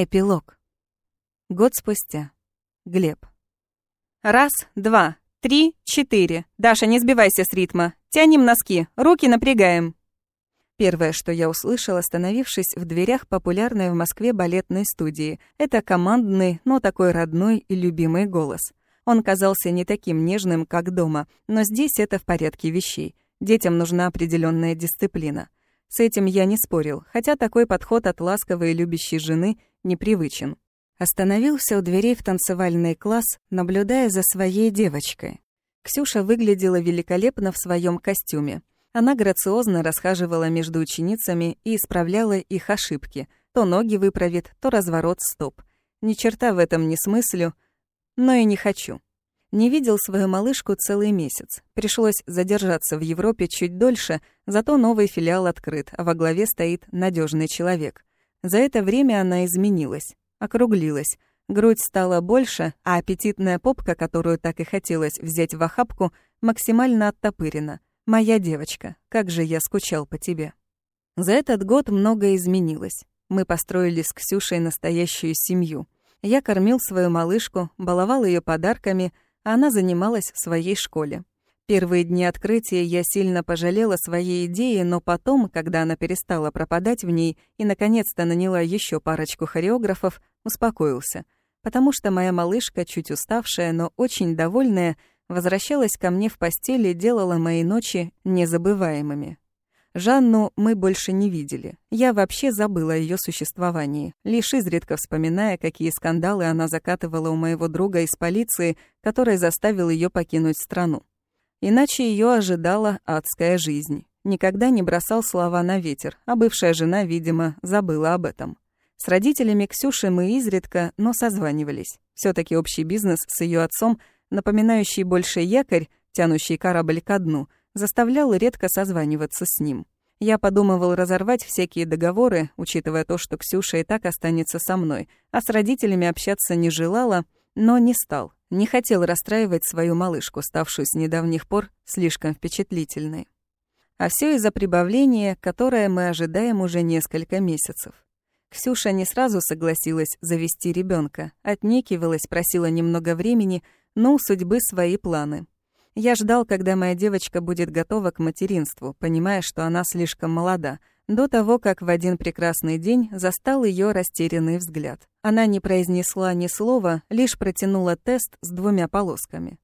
Эпилог. Год спустя. Глеб. Раз, два, три, четыре. Даша, не сбивайся с ритма. Тянем носки, руки напрягаем. Первое, что я услышал, остановившись в дверях популярной в Москве балетной студии, это командный, но такой родной и любимый голос. Он казался не таким нежным, как дома, но здесь это в порядке вещей. Детям нужна определенная дисциплина. С этим я не спорил, хотя такой подход от ласковой и любящей жены непривычен. Остановился у дверей в танцевальный класс, наблюдая за своей девочкой. Ксюша выглядела великолепно в своем костюме. Она грациозно расхаживала между ученицами и исправляла их ошибки. То ноги выправит, то разворот стоп. Ни черта в этом не смыслю, но и не хочу. Не видел свою малышку целый месяц. Пришлось задержаться в Европе чуть дольше, зато новый филиал открыт, а во главе стоит надежный человек. За это время она изменилась, округлилась. Грудь стала больше, а аппетитная попка, которую так и хотелось взять в охапку, максимально оттопырена. «Моя девочка, как же я скучал по тебе». За этот год многое изменилось. Мы построили с Ксюшей настоящую семью. Я кормил свою малышку, баловал ее подарками — она занималась в своей школе. Первые дни открытия я сильно пожалела своей идеи, но потом, когда она перестала пропадать в ней и наконец-то наняла еще парочку хореографов, успокоился. Потому что моя малышка, чуть уставшая, но очень довольная, возвращалась ко мне в постели и делала мои ночи незабываемыми. Жанну мы больше не видели. Я вообще забыла о ее существовании, лишь изредка вспоминая, какие скандалы она закатывала у моего друга из полиции, который заставил ее покинуть страну. Иначе ее ожидала адская жизнь. Никогда не бросал слова на ветер, а бывшая жена, видимо, забыла об этом. С родителями Ксюши мы изредка, но созванивались. все таки общий бизнес с ее отцом, напоминающий больше якорь, тянущий корабль ко дну — заставлял редко созваниваться с ним. Я подумывал разорвать всякие договоры, учитывая то, что Ксюша и так останется со мной, а с родителями общаться не желала, но не стал. Не хотел расстраивать свою малышку, ставшую с недавних пор слишком впечатлительной. А все из-за прибавления, которое мы ожидаем уже несколько месяцев. Ксюша не сразу согласилась завести ребенка, отнекивалась, просила немного времени, но у судьбы свои планы. Я ждал, когда моя девочка будет готова к материнству, понимая, что она слишком молода, до того, как в один прекрасный день застал ее растерянный взгляд. Она не произнесла ни слова, лишь протянула тест с двумя полосками.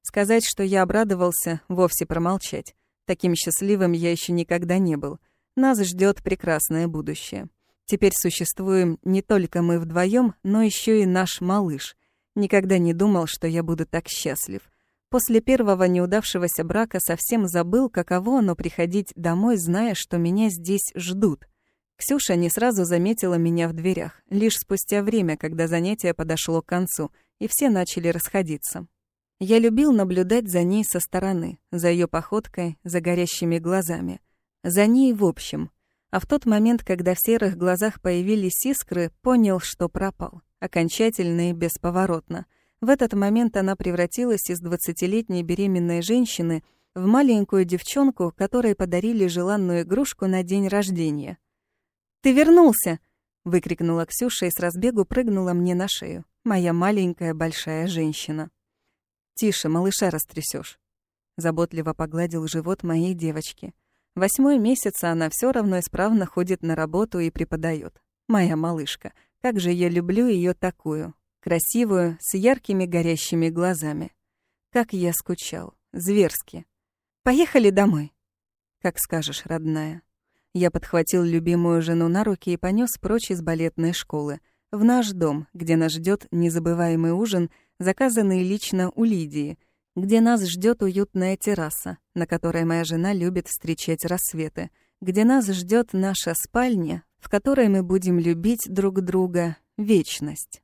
Сказать, что я обрадовался, вовсе промолчать. Таким счастливым я еще никогда не был. Нас ждет прекрасное будущее. Теперь существуем не только мы вдвоем, но еще и наш малыш. Никогда не думал, что я буду так счастлив. После первого неудавшегося брака совсем забыл, каково оно приходить домой, зная, что меня здесь ждут. Ксюша не сразу заметила меня в дверях, лишь спустя время, когда занятие подошло к концу, и все начали расходиться. Я любил наблюдать за ней со стороны, за ее походкой, за горящими глазами. За ней в общем. А в тот момент, когда в серых глазах появились искры, понял, что пропал. Окончательно и бесповоротно — в этот момент она превратилась из двадцатилетней беременной женщины в маленькую девчонку, которой подарили желанную игрушку на день рождения. «Ты вернулся!» — выкрикнула Ксюша и с разбегу прыгнула мне на шею. Моя маленькая большая женщина. «Тише, малыша растрясешь. Заботливо погладил живот моей девочки. Восьмой месяц она все равно исправно ходит на работу и преподает. Моя малышка. Как же я люблю ее такую красивую, с яркими горящими глазами. Как я скучал. Зверски. Поехали домой. Как скажешь, родная. Я подхватил любимую жену на руки и понес прочь из балетной школы, в наш дом, где нас ждет незабываемый ужин, заказанный лично у Лидии, где нас ждет уютная терраса, на которой моя жена любит встречать рассветы, где нас ждет наша спальня, в которой мы будем любить друг друга вечность.